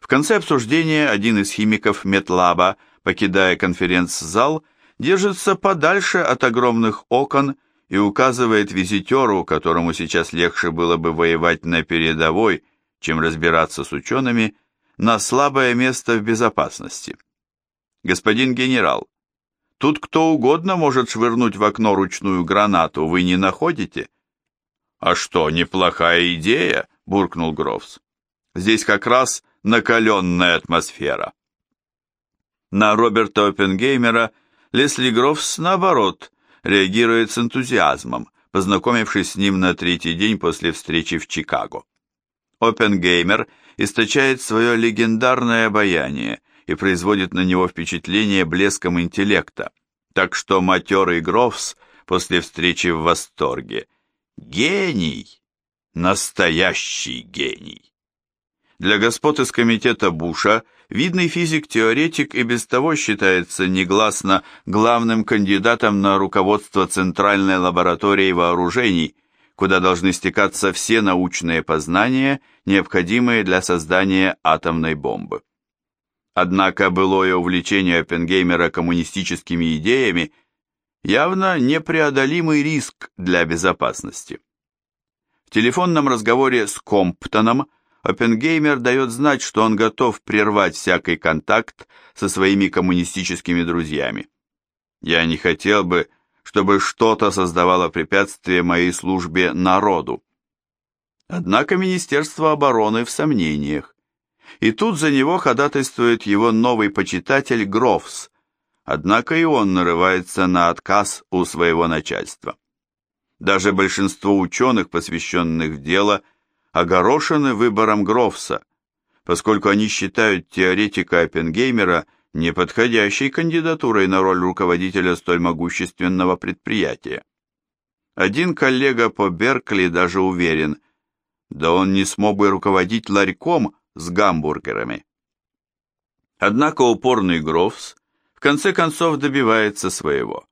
В конце обсуждения один из химиков Метлаба, покидая конференц-зал, держится подальше от огромных окон и указывает визитеру, которому сейчас легче было бы воевать на передовой, чем разбираться с учеными, на слабое место в безопасности. Господин генерал, тут кто угодно может швырнуть в окно ручную гранату, вы не находите? А что, неплохая идея, буркнул Грофс. Здесь как раз накаленная атмосфера. На Роберта Оппенгеймера Лесли Грофс, наоборот, реагирует с энтузиазмом, познакомившись с ним на третий день после встречи в Чикаго. Оппенгеймер источает свое легендарное обаяние и производит на него впечатление блеском интеллекта, так что матерый Грофс после встречи в восторге. Гений! Настоящий гений! Для господ из комитета Буша видный физик-теоретик и без того считается негласно главным кандидатом на руководство Центральной лабораторией вооружений, куда должны стекаться все научные познания, необходимые для создания атомной бомбы. Однако былое увлечение Оппенгеймера коммунистическими идеями явно непреодолимый риск для безопасности. В телефонном разговоре с Комптоном Оппенгеймер дает знать, что он готов прервать всякий контакт со своими коммунистическими друзьями. Я не хотел бы, чтобы что-то создавало препятствие моей службе народу. Однако Министерство обороны в сомнениях. И тут за него ходатайствует его новый почитатель Грофс, однако и он нарывается на отказ у своего начальства. Даже большинство ученых, посвященных в дело, – огорошены выбором Грофса, поскольку они считают теоретика Оппенгеймера неподходящей кандидатурой на роль руководителя столь могущественного предприятия. Один коллега по Беркли даже уверен, да он не смог бы руководить ларьком с гамбургерами. Однако упорный Грофс в конце концов добивается своего.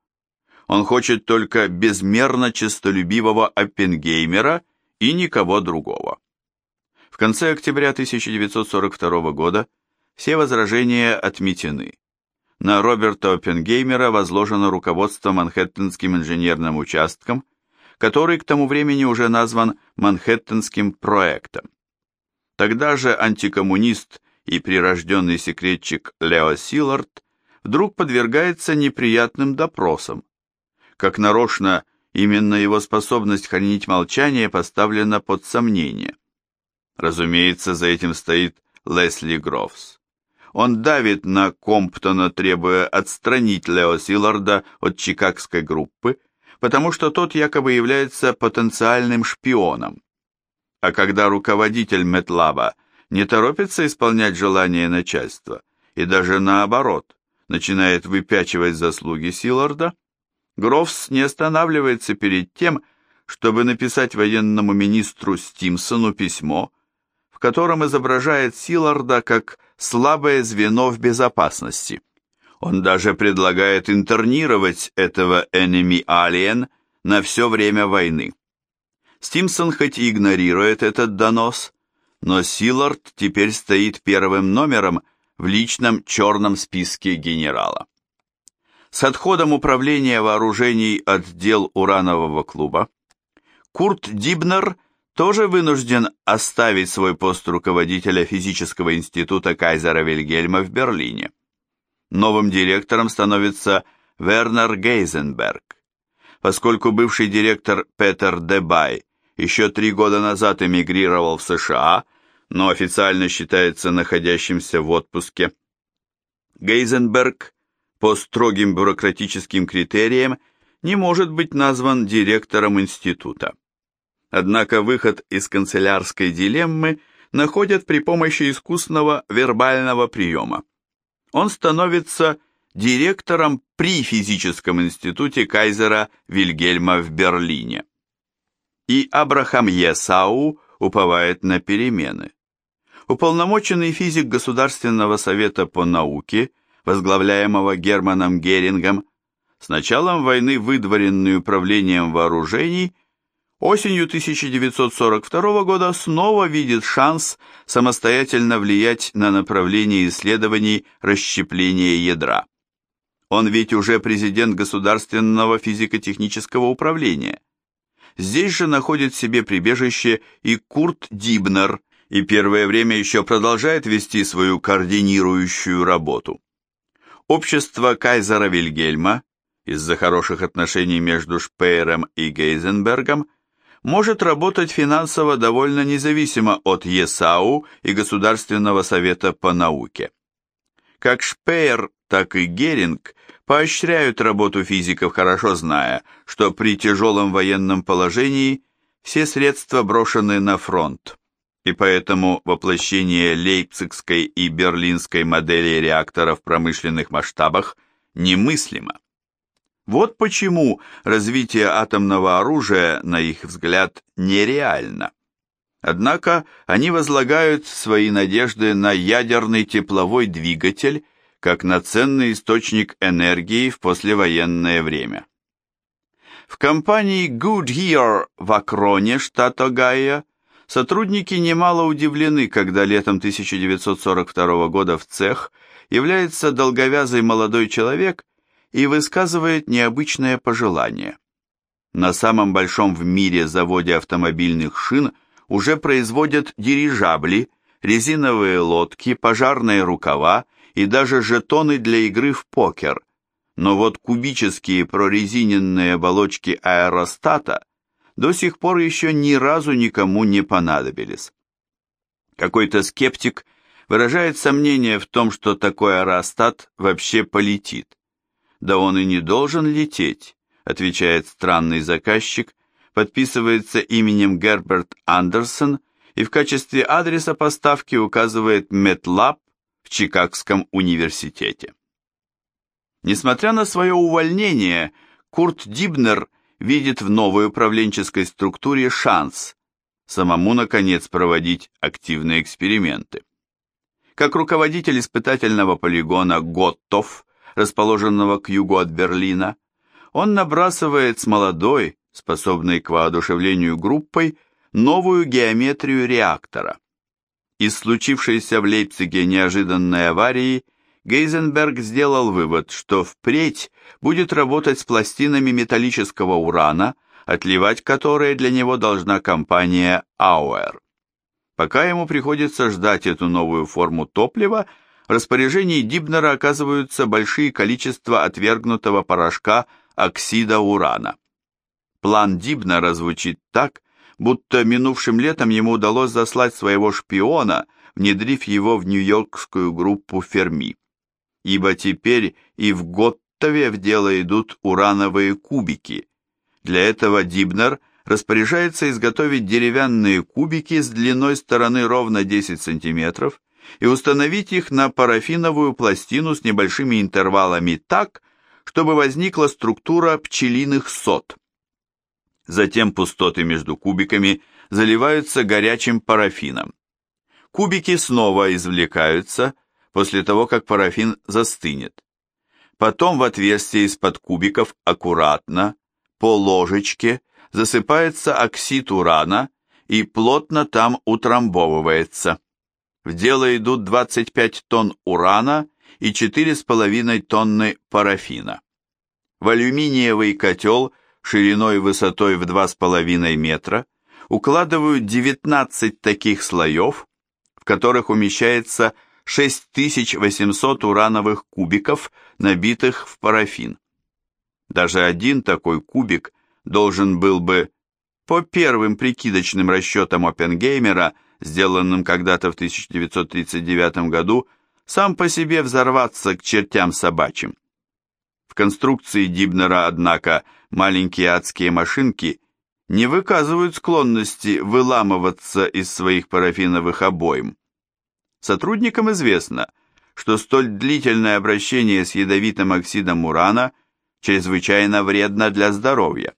Он хочет только безмерно честолюбивого Оппенгеймера – и никого другого. В конце октября 1942 года все возражения отметены. На Роберта Оппенгеймера возложено руководство Манхэттенским инженерным участком, который к тому времени уже назван Манхэттенским проектом. Тогда же антикоммунист и прирожденный секретчик Лео Силард вдруг подвергается неприятным допросам. Как нарочно Именно его способность хранить молчание поставлена под сомнение. Разумеется, за этим стоит Лесли Грофс. Он давит на Комптона, требуя отстранить Лео Силарда от чикагской группы, потому что тот якобы является потенциальным шпионом. А когда руководитель Метлаба не торопится исполнять желания начальства и даже наоборот начинает выпячивать заслуги Силарда, Грофс не останавливается перед тем, чтобы написать военному министру Стимсону письмо, в котором изображает Силарда как слабое звено в безопасности. Он даже предлагает интернировать этого enemy alien на все время войны. Стимсон хоть и игнорирует этот донос, но Силард теперь стоит первым номером в личном черном списке генерала. С отходом управления вооружений от дел уранового клуба Курт Дибнер тоже вынужден оставить свой пост руководителя физического института Кайзера Вильгельма в Берлине. Новым директором становится Вернер Гейзенберг. Поскольку бывший директор Петер Дебай еще три года назад эмигрировал в США, но официально считается находящимся в отпуске, Гейзенберг по строгим бюрократическим критериям не может быть назван директором института. Однако выход из канцелярской дилеммы находят при помощи искусного вербального приема. Он становится директором при физическом институте кайзера Вильгельма в Берлине. И Абрахам Есау уповает на перемены. Уполномоченный физик Государственного совета по науке – возглавляемого Германом Герингом, с началом войны выдворенный управлением вооружений, осенью 1942 года снова видит шанс самостоятельно влиять на направление исследований расщепления ядра. Он ведь уже президент Государственного физико-технического управления. Здесь же находит себе прибежище и Курт Дибнер, и первое время еще продолжает вести свою координирующую работу. Общество Кайзера Вильгельма, из-за хороших отношений между Шпеером и Гейзенбергом, может работать финансово довольно независимо от ЕСАУ и Государственного совета по науке. Как Шпеер, так и Геринг поощряют работу физиков, хорошо зная, что при тяжелом военном положении все средства брошены на фронт и поэтому воплощение лейпцигской и берлинской модели реактора в промышленных масштабах немыслимо. Вот почему развитие атомного оружия, на их взгляд, нереально. Однако они возлагают свои надежды на ядерный тепловой двигатель как на ценный источник энергии в послевоенное время. В компании Goodyear в Акроне, штат Огайо, Сотрудники немало удивлены, когда летом 1942 года в цех является долговязый молодой человек и высказывает необычное пожелание. На самом большом в мире заводе автомобильных шин уже производят дирижабли, резиновые лодки, пожарные рукава и даже жетоны для игры в покер. Но вот кубические прорезиненные оболочки аэростата – до сих пор еще ни разу никому не понадобились. Какой-то скептик выражает сомнение в том, что такой аэростат вообще полетит. Да он и не должен лететь, отвечает странный заказчик, подписывается именем Герберт Андерсон и в качестве адреса поставки указывает MetLab в Чикагском университете. Несмотря на свое увольнение, Курт Дибнер видит в новой управленческой структуре шанс самому, наконец, проводить активные эксперименты. Как руководитель испытательного полигона Готтов, расположенного к югу от Берлина, он набрасывает с молодой, способной к воодушевлению группой, новую геометрию реактора. Из случившейся в Лейпциге неожиданной аварии Гейзенберг сделал вывод, что впредь будет работать с пластинами металлического урана, отливать которые для него должна компания Auer. Пока ему приходится ждать эту новую форму топлива, в распоряжении Дибнера оказываются большие количества отвергнутого порошка оксида урана. План Дибнера звучит так, будто минувшим летом ему удалось заслать своего шпиона, внедрив его в нью-йоркскую группу Ферми ибо теперь и в Готтове в дело идут урановые кубики. Для этого Дибнер распоряжается изготовить деревянные кубики с длиной стороны ровно 10 см и установить их на парафиновую пластину с небольшими интервалами так, чтобы возникла структура пчелиных сот. Затем пустоты между кубиками заливаются горячим парафином. Кубики снова извлекаются, после того, как парафин застынет. Потом в отверстие из-под кубиков аккуратно, по ложечке, засыпается оксид урана и плотно там утрамбовывается. В дело идут 25 тонн урана и 4,5 тонны парафина. В алюминиевый котел шириной и высотой в 2,5 метра укладывают 19 таких слоев, в которых умещается 6800 урановых кубиков, набитых в парафин. Даже один такой кубик должен был бы, по первым прикидочным расчетам Оппенгеймера, сделанным когда-то в 1939 году, сам по себе взорваться к чертям собачьим. В конструкции Дибнера, однако, маленькие адские машинки не выказывают склонности выламываться из своих парафиновых обоим. Сотрудникам известно, что столь длительное обращение с ядовитым оксидом урана чрезвычайно вредно для здоровья.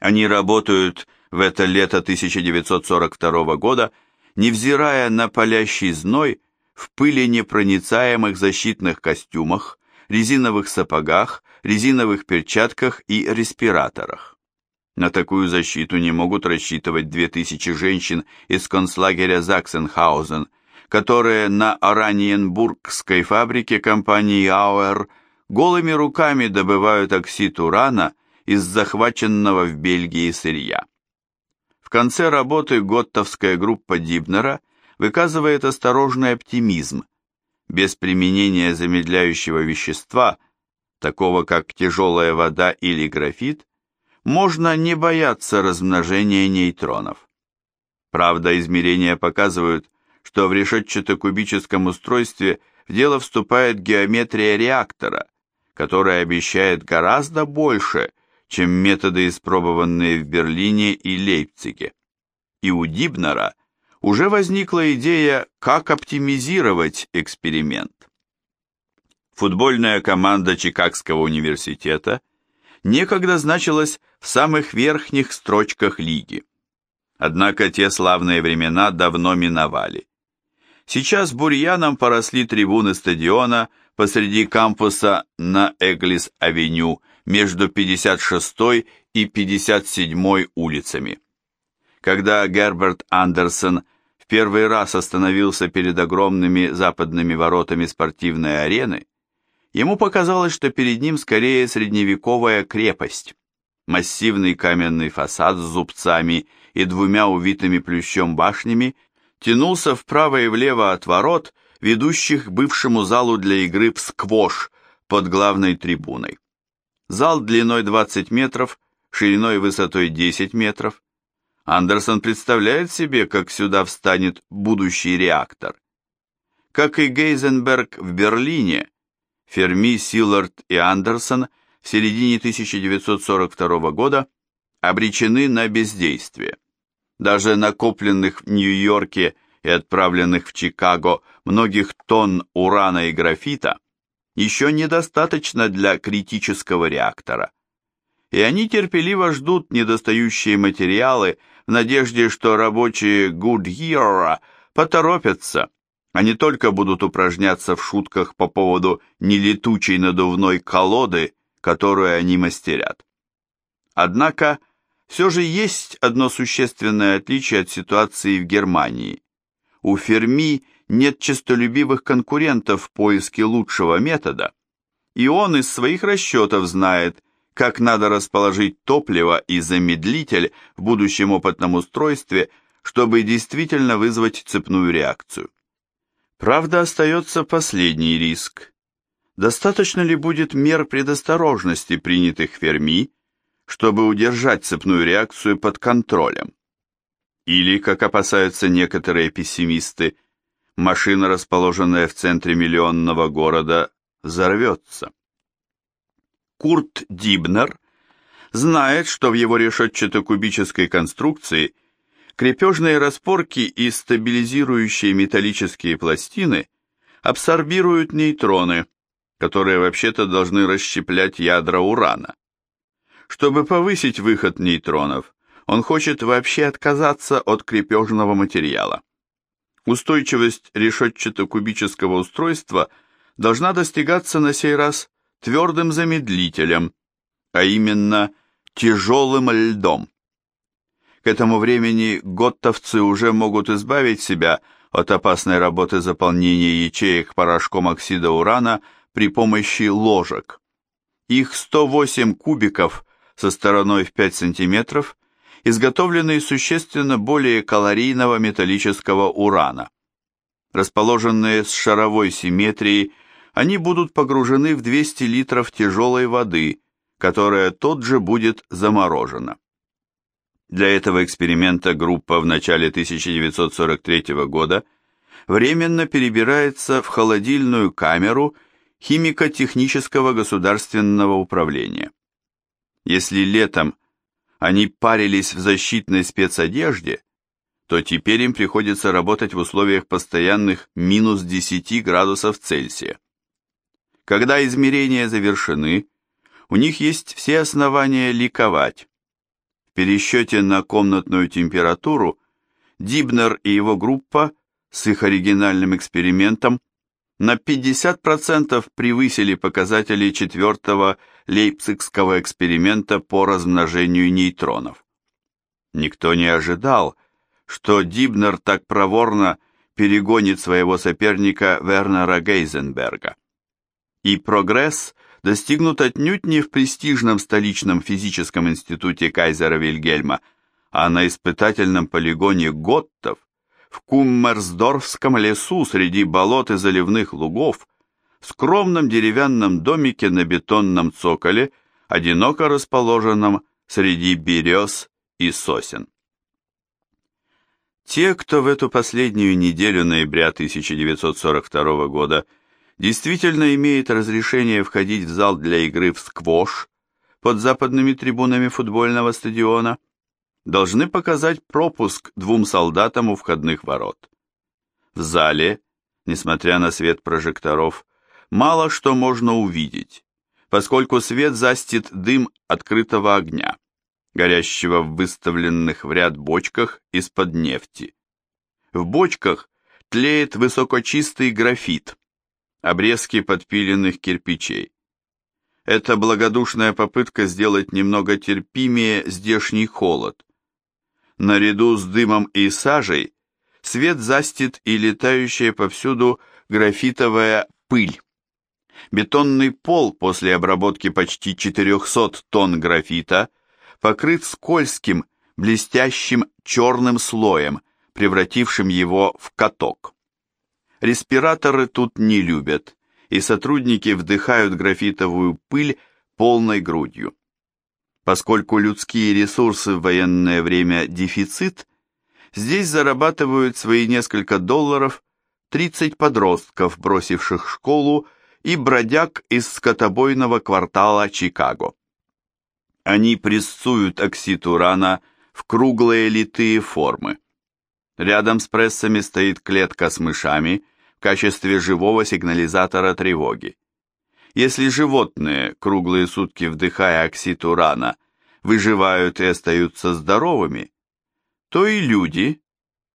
Они работают в это лето 1942 года, невзирая на палящий зной, в пыли непроницаемых защитных костюмах, резиновых сапогах, резиновых перчатках и респираторах. На такую защиту не могут рассчитывать 2000 женщин из концлагеря Заксенхаузен, которые на Ораниенбургской фабрике компании Ауэр голыми руками добывают оксид урана из захваченного в Бельгии сырья. В конце работы готтовская группа Дибнера выказывает осторожный оптимизм. Без применения замедляющего вещества, такого как тяжелая вода или графит, можно не бояться размножения нейтронов. Правда, измерения показывают, что в решетчато-кубическом устройстве в дело вступает геометрия реактора, которая обещает гораздо больше, чем методы, испробованные в Берлине и Лейпциге. И у Дибнера уже возникла идея, как оптимизировать эксперимент. Футбольная команда Чикагского университета некогда значилась в самых верхних строчках лиги. Однако те славные времена давно миновали. Сейчас бурьяном поросли трибуны стадиона посреди кампуса на Эглис-авеню между 56 и 57 улицами. Когда Герберт Андерсон в первый раз остановился перед огромными западными воротами спортивной арены, ему показалось, что перед ним скорее средневековая крепость. Массивный каменный фасад с зубцами и двумя увитыми плющом башнями тянулся вправо и влево от ворот, ведущих к бывшему залу для игры в сквош под главной трибуной. Зал длиной 20 метров, шириной и высотой 10 метров. Андерсон представляет себе, как сюда встанет будущий реактор. Как и Гейзенберг в Берлине, Ферми, Силлард и Андерсон в середине 1942 года обречены на бездействие. Даже накопленных в Нью-Йорке и отправленных в Чикаго многих тонн урана и графита еще недостаточно для критического реактора. И они терпеливо ждут недостающие материалы в надежде, что рабочие Goodyear поторопятся, а не только будут упражняться в шутках по поводу нелетучей надувной колоды, которую они мастерят. Однако, все же есть одно существенное отличие от ситуации в Германии. У Ферми нет честолюбивых конкурентов в поиске лучшего метода, и он из своих расчетов знает, как надо расположить топливо и замедлитель в будущем опытном устройстве, чтобы действительно вызвать цепную реакцию. Правда, остается последний риск. Достаточно ли будет мер предосторожности, принятых Ферми, чтобы удержать цепную реакцию под контролем? Или, как опасаются некоторые пессимисты, машина, расположенная в центре миллионного города, взорвется? Курт Дибнер знает, что в его решетчато-кубической конструкции – Крепежные распорки и стабилизирующие металлические пластины абсорбируют нейтроны, которые вообще-то должны расщеплять ядра урана. Чтобы повысить выход нейтронов, он хочет вообще отказаться от крепежного материала. Устойчивость решетчато-кубического устройства должна достигаться на сей раз твердым замедлителем, а именно тяжелым льдом. К этому времени готтовцы уже могут избавить себя от опасной работы заполнения ячеек порошком оксида урана при помощи ложек. Их 108 кубиков со стороной в 5 см изготовлены из существенно более калорийного металлического урана. Расположенные с шаровой симметрией, они будут погружены в 200 литров тяжелой воды, которая тот же будет заморожена. Для этого эксперимента группа в начале 1943 года временно перебирается в холодильную камеру химико-технического государственного управления. Если летом они парились в защитной спецодежде, то теперь им приходится работать в условиях постоянных минус 10 градусов Цельсия. Когда измерения завершены, у них есть все основания ликовать пересчете на комнатную температуру Дибнер и его группа с их оригинальным экспериментом на 50% превысили показатели четвертого лейпцигского эксперимента по размножению нейтронов. Никто не ожидал, что Дибнер так проворно перегонит своего соперника Вернера Гейзенберга. И прогресс достигнут отнюдь не в престижном столичном физическом институте Кайзера Вильгельма, а на испытательном полигоне Готтов в Куммерсдорфском лесу среди болот и заливных лугов, в скромном деревянном домике на бетонном цоколе, одиноко расположенном среди берез и сосен. Те, кто в эту последнюю неделю ноября 1942 года действительно имеет разрешение входить в зал для игры в сквош под западными трибунами футбольного стадиона, должны показать пропуск двум солдатам у входных ворот. В зале, несмотря на свет прожекторов, мало что можно увидеть, поскольку свет застит дым открытого огня, горящего в выставленных в ряд бочках из-под нефти. В бочках тлеет высокочистый графит, обрезки подпиленных кирпичей. Это благодушная попытка сделать немного терпимее здешний холод, Наряду с дымом и сажей свет застит и летающая повсюду графитовая пыль. Бетонный пол после обработки почти 400 тонн графита покрыт скользким, блестящим черным слоем, превратившим его в каток. Респираторы тут не любят, и сотрудники вдыхают графитовую пыль полной грудью. Поскольку людские ресурсы в военное время дефицит, здесь зарабатывают свои несколько долларов 30 подростков, бросивших школу, и бродяг из скотобойного квартала Чикаго. Они прессуют оксид урана в круглые литые формы. Рядом с прессами стоит клетка с мышами в качестве живого сигнализатора тревоги. Если животные, круглые сутки вдыхая оксид урана, выживают и остаются здоровыми, то и люди,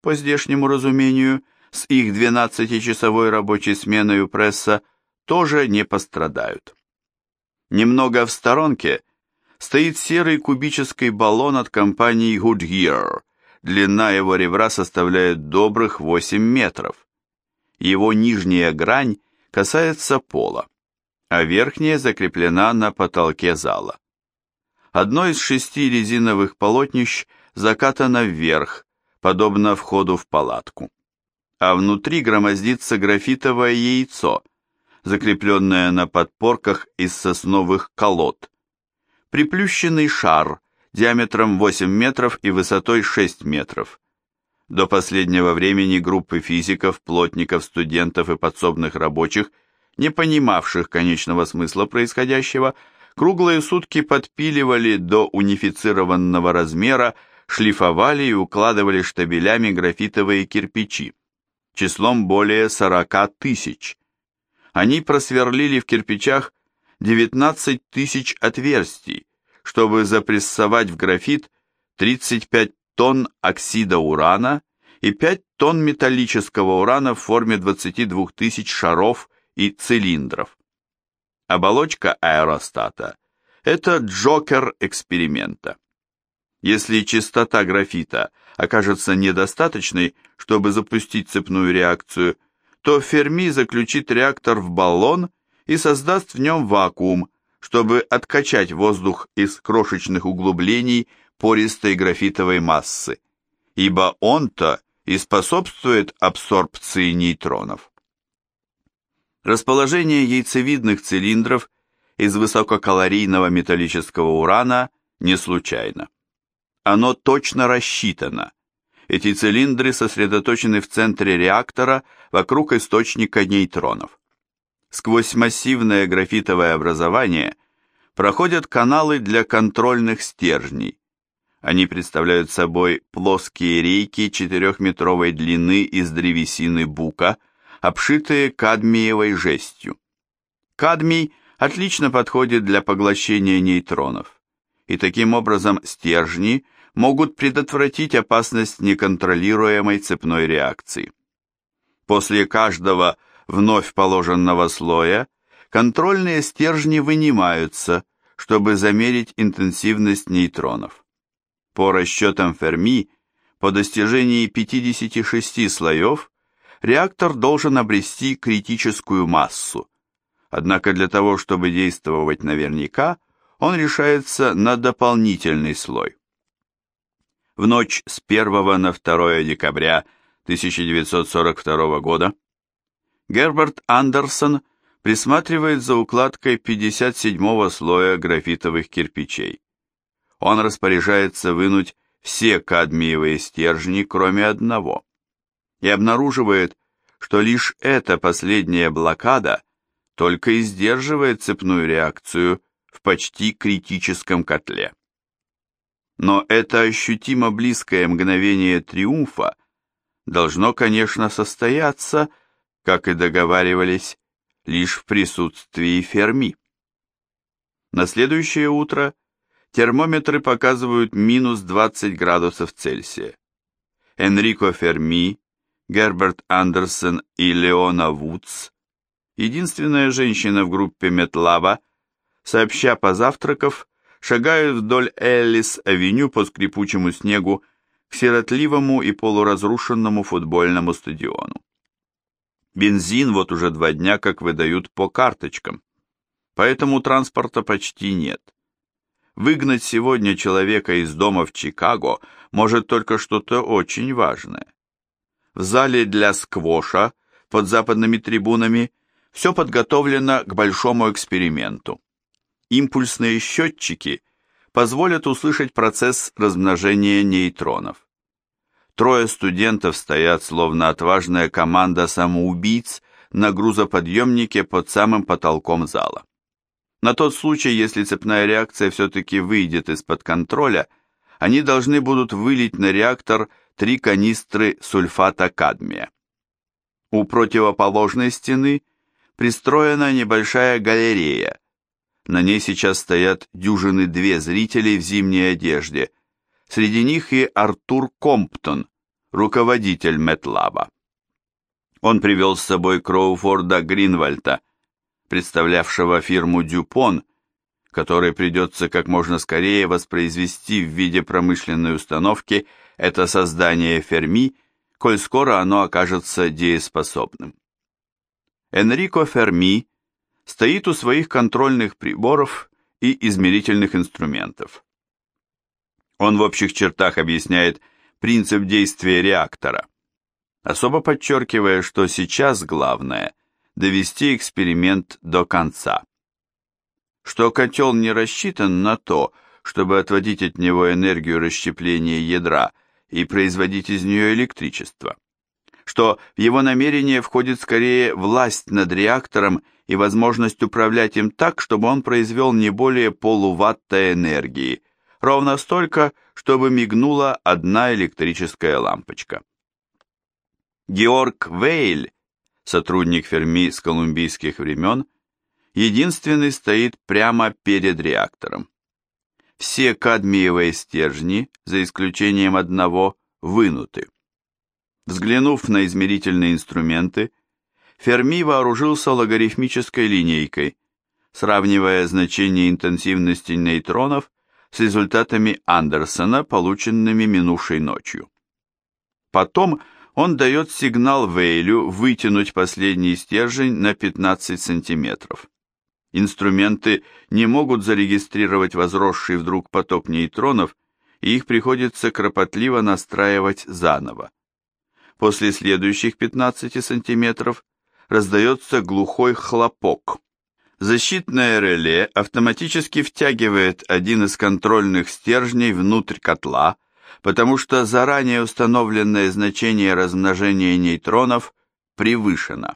по здешнему разумению, с их 12-часовой рабочей сменой у пресса, тоже не пострадают. Немного в сторонке стоит серый кубический баллон от компании Goodyear. Длина его ребра составляет добрых 8 метров. Его нижняя грань касается пола а верхняя закреплена на потолке зала. Одно из шести резиновых полотнищ закатано вверх, подобно входу в палатку. А внутри громоздится графитовое яйцо, закрепленное на подпорках из сосновых колод. Приплющенный шар диаметром 8 метров и высотой 6 метров. До последнего времени группы физиков, плотников, студентов и подсобных рабочих – не понимавших конечного смысла происходящего, круглые сутки подпиливали до унифицированного размера, шлифовали и укладывали штабелями графитовые кирпичи, числом более 40 тысяч. Они просверлили в кирпичах 19 тысяч отверстий, чтобы запрессовать в графит 35 тонн оксида урана и 5 тонн металлического урана в форме 22 тысяч шаров и цилиндров. Оболочка аэростата – это джокер эксперимента. Если частота графита окажется недостаточной, чтобы запустить цепную реакцию, то Ферми заключит реактор в баллон и создаст в нем вакуум, чтобы откачать воздух из крошечных углублений пористой графитовой массы, ибо он-то и способствует абсорбции нейтронов. Расположение яйцевидных цилиндров из высококалорийного металлического урана не случайно. Оно точно рассчитано. Эти цилиндры сосредоточены в центре реактора вокруг источника нейтронов. Сквозь массивное графитовое образование проходят каналы для контрольных стержней. Они представляют собой плоские рейки 4-метровой длины из древесины бука – обшитые кадмиевой жестью. Кадмий отлично подходит для поглощения нейтронов, и таким образом стержни могут предотвратить опасность неконтролируемой цепной реакции. После каждого вновь положенного слоя контрольные стержни вынимаются, чтобы замерить интенсивность нейтронов. По расчетам Ферми, по достижении 56 слоев реактор должен обрести критическую массу. Однако для того, чтобы действовать наверняка, он решается на дополнительный слой. В ночь с 1 на 2 декабря 1942 года Герберт Андерсон присматривает за укладкой 57-го слоя графитовых кирпичей. Он распоряжается вынуть все кадмиевые стержни, кроме одного, и обнаруживает, что лишь эта последняя блокада только и сдерживает цепную реакцию в почти критическом котле. Но это ощутимо близкое мгновение триумфа должно, конечно, состояться, как и договаривались, лишь в присутствии Ферми. На следующее утро термометры показывают минус 20 градусов Цельсия. Энрико Ферми, Герберт Андерсон и Леона Вудс, единственная женщина в группе Метлава, сообща позавтракав, шагают вдоль Эллис-авеню по скрипучему снегу к сиротливому и полуразрушенному футбольному стадиону. Бензин вот уже два дня как выдают по карточкам, поэтому транспорта почти нет. Выгнать сегодня человека из дома в Чикаго может только что-то очень важное. В зале для сквоша под западными трибунами все подготовлено к большому эксперименту. Импульсные счетчики позволят услышать процесс размножения нейтронов. Трое студентов стоят, словно отважная команда самоубийц, на грузоподъемнике под самым потолком зала. На тот случай, если цепная реакция все-таки выйдет из-под контроля, они должны будут вылить на реактор три канистры сульфата кадмия. У противоположной стены пристроена небольшая галерея. На ней сейчас стоят дюжины две зрителей в зимней одежде – Среди них и Артур Комптон, руководитель Метлаба. Он привел с собой Кроуфорда Гринвальта, представлявшего фирму Дюпон, которой придется как можно скорее воспроизвести в виде промышленной установки это создание Ферми, коль скоро оно окажется дееспособным. Энрико Ферми стоит у своих контрольных приборов и измерительных инструментов. Он в общих чертах объясняет принцип действия реактора, особо подчеркивая, что сейчас главное – довести эксперимент до конца. Что котел не рассчитан на то, чтобы отводить от него энергию расщепления ядра и производить из нее электричество. Что в его намерение входит скорее власть над реактором и возможность управлять им так, чтобы он произвел не более полуватта энергии – ровно столько, чтобы мигнула одна электрическая лампочка. Георг Вейль, сотрудник Ферми с колумбийских времен, единственный стоит прямо перед реактором. Все кадмиевые стержни, за исключением одного, вынуты. Взглянув на измерительные инструменты, Ферми вооружился логарифмической линейкой, сравнивая значение интенсивности нейтронов с результатами Андерсона, полученными минувшей ночью. Потом он дает сигнал Вейлю вытянуть последний стержень на 15 сантиметров. Инструменты не могут зарегистрировать возросший вдруг поток нейтронов, и их приходится кропотливо настраивать заново. После следующих 15 сантиметров раздается глухой хлопок. Защитное реле автоматически втягивает один из контрольных стержней внутрь котла, потому что заранее установленное значение размножения нейтронов превышено.